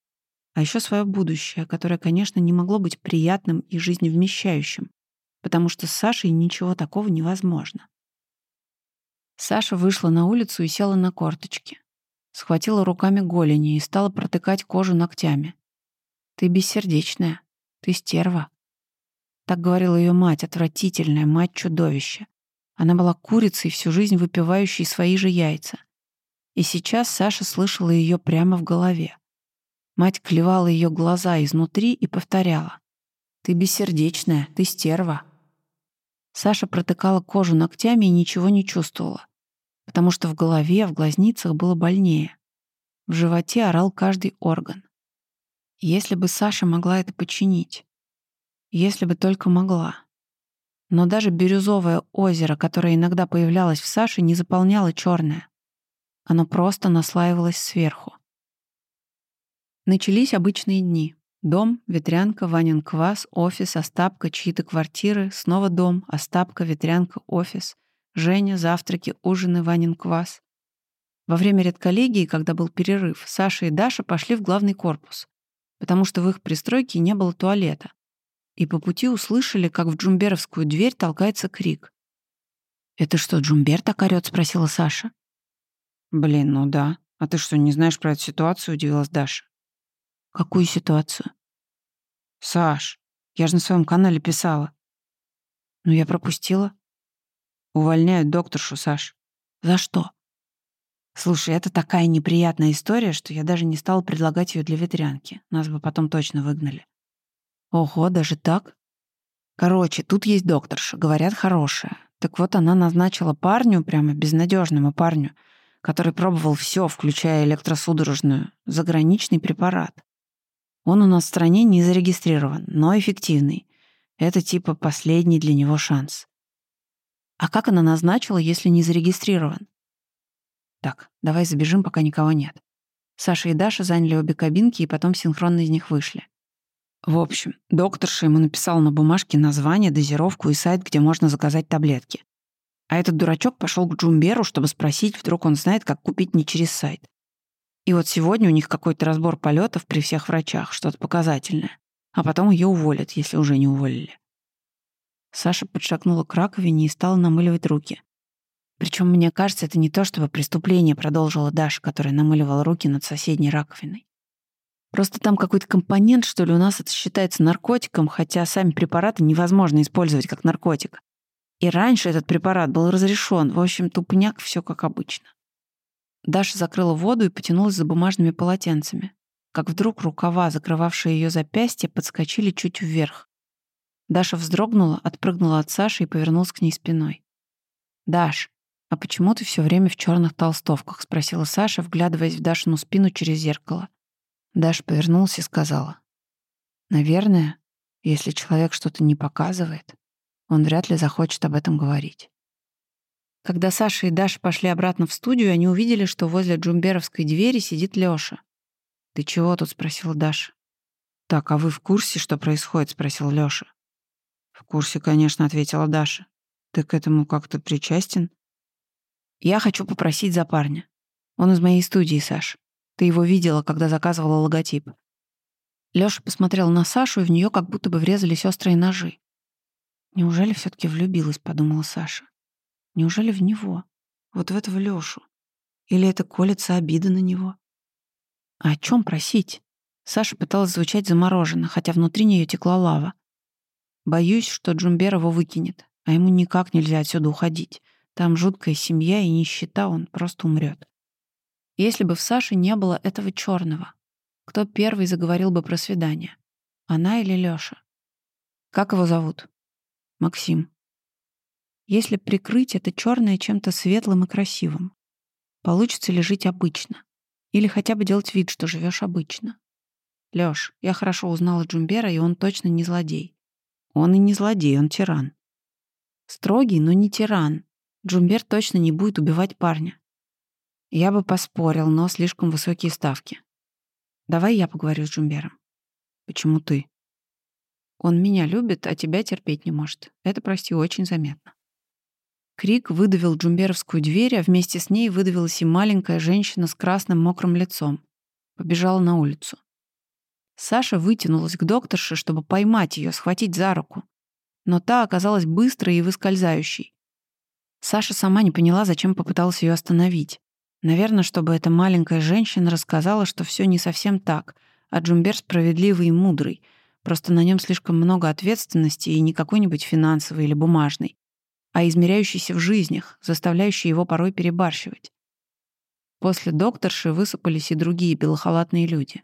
а еще свое будущее, которое, конечно, не могло быть приятным и жизневмещающим, потому что с Сашей ничего такого невозможно. Саша вышла на улицу и села на корточки. Схватила руками голени и стала протыкать кожу ногтями. «Ты бессердечная. Ты стерва». Так говорила ее мать, отвратительная мать-чудовище. Она была курицей, всю жизнь выпивающей свои же яйца. И сейчас Саша слышала ее прямо в голове. Мать клевала ее глаза изнутри и повторяла. «Ты бессердечная, ты стерва». Саша протыкала кожу ногтями и ничего не чувствовала, потому что в голове, в глазницах было больнее. В животе орал каждый орган. Если бы Саша могла это починить. Если бы только могла. Но даже бирюзовое озеро, которое иногда появлялось в Саше, не заполняло черное. Оно просто наслаивалось сверху. Начались обычные дни. Дом, ветрянка, Ванин квас, офис, Остапка, чьи-то квартиры, снова дом, Остапка, ветрянка, офис, Женя, завтраки, ужины, Ванин квас. Во время редколлегии, когда был перерыв, Саша и Даша пошли в главный корпус, потому что в их пристройке не было туалета. И по пути услышали, как в джумберовскую дверь толкается крик. «Это что, Джумбер так орёт?» — спросила Саша. «Блин, ну да. А ты что, не знаешь про эту ситуацию?» — удивилась Даша. Какую ситуацию? Саш, я же на своем канале писала. Ну, я пропустила. Увольняют докторшу, Саш. За что? Слушай, это такая неприятная история, что я даже не стала предлагать ее для ветрянки. Нас бы потом точно выгнали. Ого, даже так? Короче, тут есть докторша, говорят, хорошая. Так вот, она назначила парню, прямо безнадежному парню, который пробовал все, включая электросудорожную, заграничный препарат. Он у нас в стране не зарегистрирован, но эффективный. Это типа последний для него шанс. А как она назначила, если не зарегистрирован? Так, давай забежим, пока никого нет. Саша и Даша заняли обе кабинки и потом синхронно из них вышли. В общем, докторша ему написал на бумажке название, дозировку и сайт, где можно заказать таблетки. А этот дурачок пошел к Джумберу, чтобы спросить, вдруг он знает, как купить не через сайт. И вот сегодня у них какой-то разбор полетов при всех врачах, что-то показательное. А потом ее уволят, если уже не уволили. Саша подшагнула к раковине и стала намыливать руки. Причем мне кажется, это не то, чтобы преступление продолжила Даша, которая намыливала руки над соседней раковиной. Просто там какой-то компонент, что ли, у нас это считается наркотиком, хотя сами препараты невозможно использовать как наркотик. И раньше этот препарат был разрешен. В общем, тупняк, все как обычно. Даша закрыла воду и потянулась за бумажными полотенцами. Как вдруг рукава, закрывавшие ее запястье, подскочили чуть вверх. Даша вздрогнула, отпрыгнула от Саши и повернулась к ней спиной. «Даш, а почему ты все время в черных толстовках?» — спросила Саша, вглядываясь в Дашину спину через зеркало. Даша повернулась и сказала. «Наверное, если человек что-то не показывает, он вряд ли захочет об этом говорить». Когда Саша и Даша пошли обратно в студию, они увидели, что возле джумберовской двери сидит Лёша. «Ты чего тут?» — спросила Даша. «Так, а вы в курсе, что происходит?» — спросил Лёша. «В курсе, конечно», — ответила Даша. «Ты к этому как-то причастен?» «Я хочу попросить за парня. Он из моей студии, Саш. Ты его видела, когда заказывала логотип». Лёша посмотрел на Сашу, и в неё как будто бы врезались острые ножи. «Неужели всё таки влюбилась?» — подумала Саша. Неужели в него? Вот в этого Лёшу? Или это колется обида на него? А о чем просить? Саша пыталась звучать замороженно, хотя внутри нее текла лава. Боюсь, что Джумбер его выкинет, а ему никак нельзя отсюда уходить. Там жуткая семья и нищета, он просто умрет. Если бы в Саше не было этого черного, кто первый заговорил бы про свидание? Она или Лёша? Как его зовут? Максим если прикрыть это черное чем-то светлым и красивым? Получится ли жить обычно? Или хотя бы делать вид, что живешь обычно? Лёш, я хорошо узнала Джумбера, и он точно не злодей. Он и не злодей, он тиран. Строгий, но не тиран. Джумбер точно не будет убивать парня. Я бы поспорил, но слишком высокие ставки. Давай я поговорю с Джумбером. Почему ты? Он меня любит, а тебя терпеть не может. Это, прости, очень заметно. Крик выдавил джумберовскую дверь, а вместе с ней выдавилась и маленькая женщина с красным мокрым лицом. Побежала на улицу. Саша вытянулась к докторше, чтобы поймать ее, схватить за руку. Но та оказалась быстрой и выскользающей. Саша сама не поняла, зачем попыталась ее остановить. Наверное, чтобы эта маленькая женщина рассказала, что все не совсем так, а Джумбер справедливый и мудрый, просто на нем слишком много ответственности и не какой-нибудь финансовый или бумажный, а измеряющийся в жизнях, заставляющий его порой перебарщивать. После докторши высыпались и другие белохалатные люди.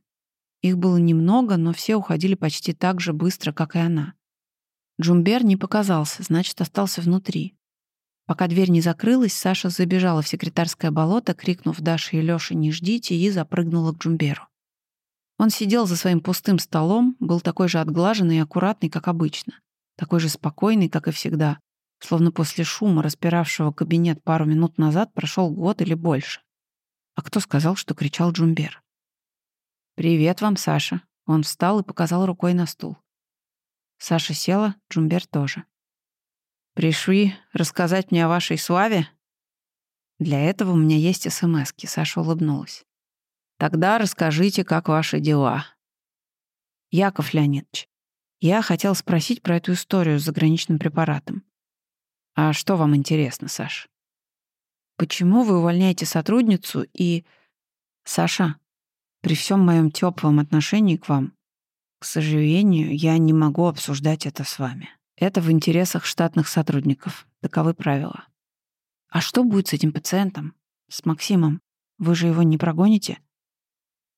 Их было немного, но все уходили почти так же быстро, как и она. Джумбер не показался, значит, остался внутри. Пока дверь не закрылась, Саша забежала в секретарское болото, крикнув Даше и Лёше «Не ждите!» и запрыгнула к Джумберу. Он сидел за своим пустым столом, был такой же отглаженный и аккуратный, как обычно, такой же спокойный, как и всегда, Словно после шума, распиравшего кабинет пару минут назад, прошел год или больше. А кто сказал, что кричал Джумбер? «Привет вам, Саша». Он встал и показал рукой на стул. Саша села, Джумбер тоже. «Пришли рассказать мне о вашей славе?» «Для этого у меня есть СМСки», — Саша улыбнулась. «Тогда расскажите, как ваши дела». «Яков Леонидович, я хотел спросить про эту историю с заграничным препаратом. А что вам интересно, Саш? Почему вы увольняете сотрудницу и... Саша, при всем моем теплом отношении к вам, к сожалению, я не могу обсуждать это с вами. Это в интересах штатных сотрудников. Таковы правила. А что будет с этим пациентом? С Максимом? Вы же его не прогоните?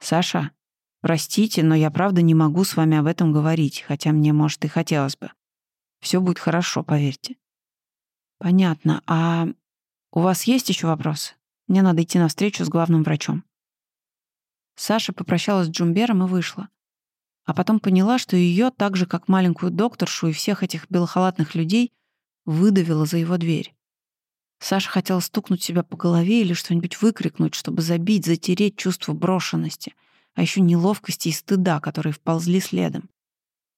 Саша, простите, но я правда не могу с вами об этом говорить, хотя мне, может, и хотелось бы. Все будет хорошо, поверьте. Понятно. А у вас есть еще вопросы? Мне надо идти на встречу с главным врачом. Саша попрощалась с Джумбером и вышла. А потом поняла, что ее, так же как маленькую докторшу и всех этих белохалатных людей, выдавила за его дверь. Саша хотела стукнуть себя по голове или что-нибудь выкрикнуть, чтобы забить, затереть чувство брошенности, а еще неловкости и стыда, которые вползли следом.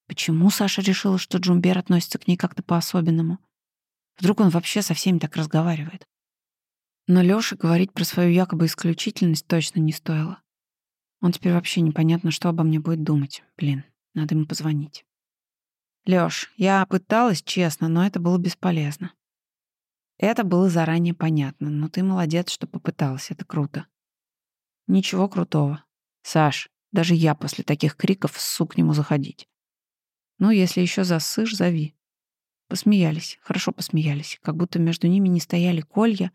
Почему Саша решила, что Джумбер относится к ней как-то по-особенному? Вдруг он вообще со всеми так разговаривает. Но Лёше говорить про свою якобы исключительность точно не стоило. Он теперь вообще непонятно, что обо мне будет думать. Блин, надо ему позвонить. Лёш, я пыталась, честно, но это было бесполезно. Это было заранее понятно, но ты молодец, что попытался, это круто. Ничего крутого. Саш, даже я после таких криков ссу к нему заходить. Ну, если еще засышь, зови. Посмеялись, хорошо посмеялись, как будто между ними не стояли колья,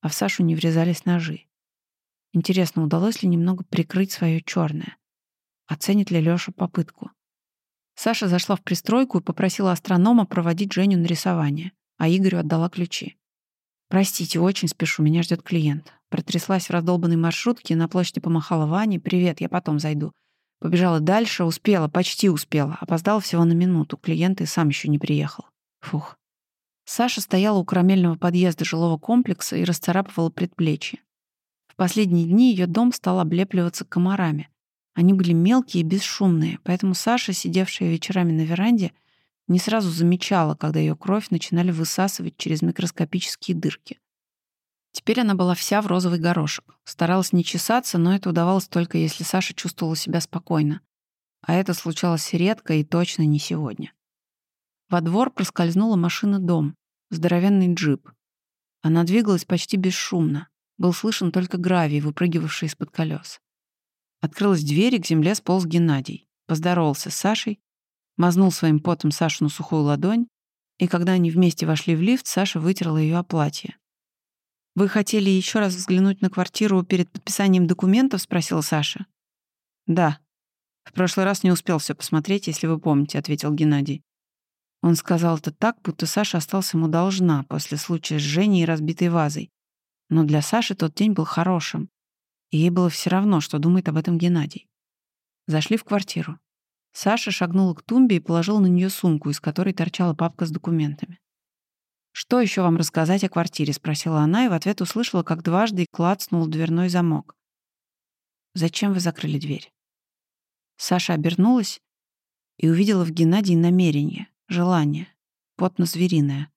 а в Сашу не врезались ножи. Интересно, удалось ли немного прикрыть свое черное? Оценит ли Лёша попытку? Саша зашла в пристройку и попросила астронома проводить Женю на рисование, а Игорю отдала ключи. «Простите, очень спешу, меня ждет клиент». Протряслась в раздолбанной маршрутке, на площади помахала Ване. «Привет, я потом зайду». Побежала дальше, успела, почти успела. Опоздала всего на минуту, клиент и сам еще не приехал. Фух. Саша стояла у карамельного подъезда жилого комплекса и расцарапывала предплечье. В последние дни ее дом стал облепливаться комарами. Они были мелкие и бесшумные, поэтому Саша, сидевшая вечерами на веранде, не сразу замечала, когда ее кровь начинали высасывать через микроскопические дырки. Теперь она была вся в розовый горошек. Старалась не чесаться, но это удавалось только если Саша чувствовала себя спокойно. А это случалось редко и точно не сегодня. Во двор проскользнула машина-дом, здоровенный джип. Она двигалась почти бесшумно. Был слышен только гравий, выпрыгивавший из-под колес. Открылась дверь, и к земле сполз Геннадий. Поздоровался с Сашей, мазнул своим потом Сашину сухую ладонь, и когда они вместе вошли в лифт, Саша вытерла ее о платье. «Вы хотели еще раз взглянуть на квартиру перед подписанием документов?» — спросила Саша. «Да. В прошлый раз не успел все посмотреть, если вы помните», — ответил Геннадий. Он сказал это так, будто Саша остался ему должна после случая с Женей и разбитой вазой. Но для Саши тот день был хорошим, и ей было все равно, что думает об этом Геннадий. Зашли в квартиру. Саша шагнула к тумбе и положила на нее сумку, из которой торчала папка с документами. «Что еще вам рассказать о квартире?» — спросила она, и в ответ услышала, как дважды клацнул дверной замок. «Зачем вы закрыли дверь?» Саша обернулась и увидела в Геннадии намерение, желание, потно-звериное.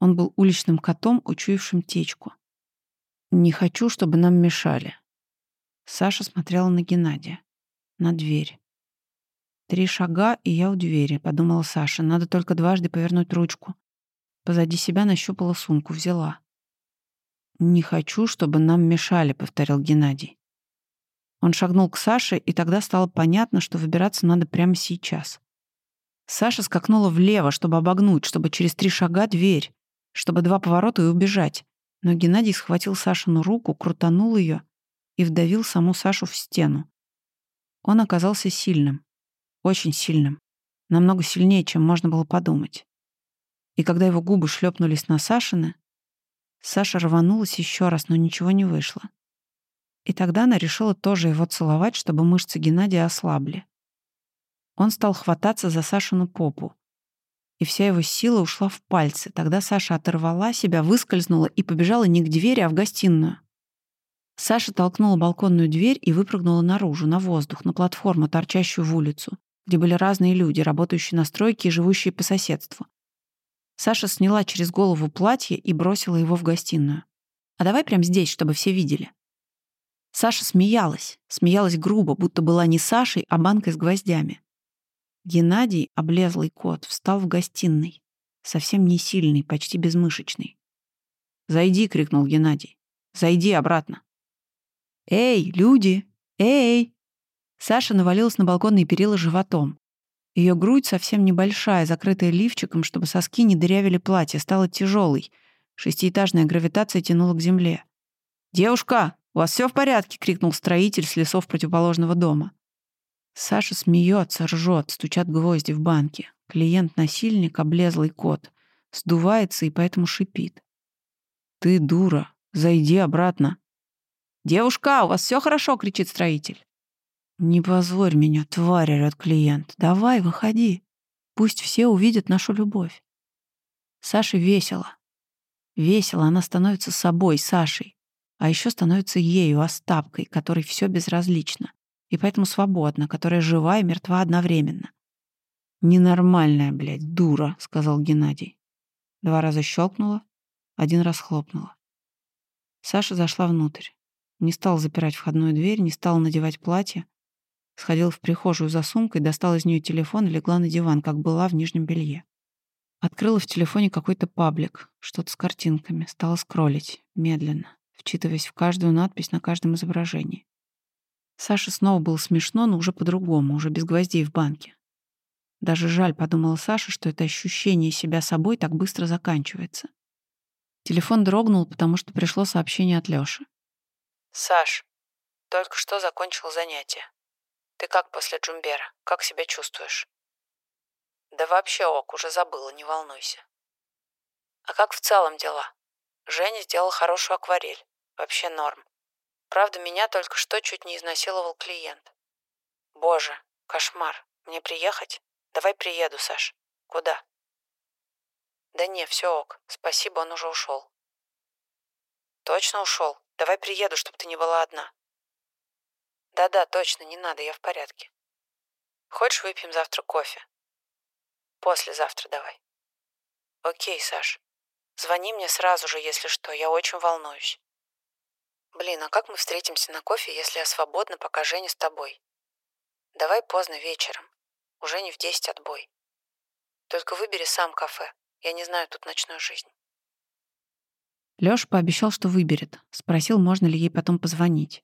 Он был уличным котом, учуявшим течку. «Не хочу, чтобы нам мешали». Саша смотрела на Геннадия, на дверь. «Три шага, и я у двери», — подумала Саша. «Надо только дважды повернуть ручку». Позади себя нащупала сумку, взяла. «Не хочу, чтобы нам мешали», — повторил Геннадий. Он шагнул к Саше, и тогда стало понятно, что выбираться надо прямо сейчас. Саша скакнула влево, чтобы обогнуть, чтобы через три шага дверь, чтобы два поворота и убежать. Но Геннадий схватил Сашину руку, крутанул ее и вдавил саму Сашу в стену. Он оказался сильным, очень сильным, намного сильнее, чем можно было подумать. И когда его губы шлепнулись на Сашины, Саша рванулась еще раз, но ничего не вышло. И тогда она решила тоже его целовать, чтобы мышцы Геннадия ослабли. Он стал хвататься за Сашину попу. И вся его сила ушла в пальцы. Тогда Саша оторвала себя, выскользнула и побежала не к двери, а в гостиную. Саша толкнула балконную дверь и выпрыгнула наружу, на воздух, на платформу, торчащую в улицу, где были разные люди, работающие на стройке и живущие по соседству. Саша сняла через голову платье и бросила его в гостиную. «А давай прямо здесь, чтобы все видели». Саша смеялась, смеялась грубо, будто была не Сашей, а банкой с гвоздями. Геннадий, облезлый кот, встал в гостиной, совсем не сильный, почти безмышечный. «Зайди!» — крикнул Геннадий. «Зайди обратно!» «Эй, люди! Эй!» Саша навалилась на балконные перила животом. Ее грудь, совсем небольшая, закрытая лифчиком, чтобы соски не дырявили платье, стала тяжелой. Шестиэтажная гравитация тянула к земле. «Девушка, у вас все в порядке?» — крикнул строитель с лесов противоположного дома. Саша смеется, ржет, стучат гвозди в банке. Клиент-насильник, облезлый кот. Сдувается и поэтому шипит. «Ты дура, зайди обратно». «Девушка, у вас все хорошо?» — кричит строитель. «Не позорь меня, тварь!» — орёт клиент. «Давай, выходи. Пусть все увидят нашу любовь». Саше весело. Весело она становится собой, Сашей. А еще становится ею, Остапкой, которой все безразлично. И поэтому свободна, которая жива и мертва одновременно. «Ненормальная, блядь, дура», — сказал Геннадий. Два раза щелкнула, один раз хлопнула. Саша зашла внутрь. Не стала запирать входную дверь, не стала надевать платье. Сходила в прихожую за сумкой, достала из нее телефон и легла на диван, как была в нижнем белье. Открыла в телефоне какой-то паблик, что-то с картинками, стала скроллить, медленно, вчитываясь в каждую надпись на каждом изображении. Саше снова было смешно, но уже по-другому, уже без гвоздей в банке. Даже жаль, подумала Саша, что это ощущение себя собой так быстро заканчивается. Телефон дрогнул, потому что пришло сообщение от Лёши. «Саш, только что закончил занятие. Ты как после Джумбера? Как себя чувствуешь?» «Да вообще ок, уже забыла, не волнуйся». «А как в целом дела? Женя сделал хорошую акварель. Вообще норм. Правда, меня только что чуть не изнасиловал клиент. Боже, кошмар. Мне приехать? Давай приеду, Саш. Куда? Да не, все ок. Спасибо, он уже ушел. Точно ушел? Давай приеду, чтобы ты не была одна. Да-да, точно, не надо, я в порядке. Хочешь, выпьем завтра кофе? Послезавтра давай. Окей, Саш. Звони мне сразу же, если что, я очень волнуюсь. Блин, а как мы встретимся на кофе, если я свободна, пока Женя с тобой? Давай поздно вечером. Уже не в десять отбой. Только выбери сам кафе. Я не знаю тут ночную жизнь. Лёша пообещал, что выберет. Спросил, можно ли ей потом позвонить.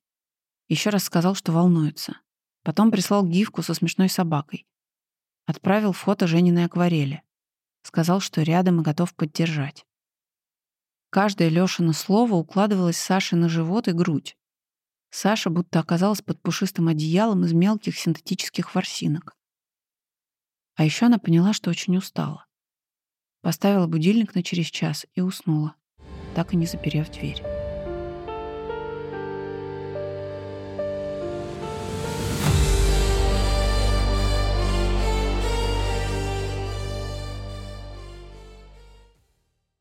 Еще раз сказал, что волнуется. Потом прислал гифку со смешной собакой. Отправил фото Жениной акварели. Сказал, что рядом и готов поддержать. Каждое Лёшино слово укладывалось Саше на живот и грудь. Саша будто оказалась под пушистым одеялом из мелких синтетических ворсинок. А еще она поняла, что очень устала. Поставила будильник на через час и уснула, так и не заперев дверь.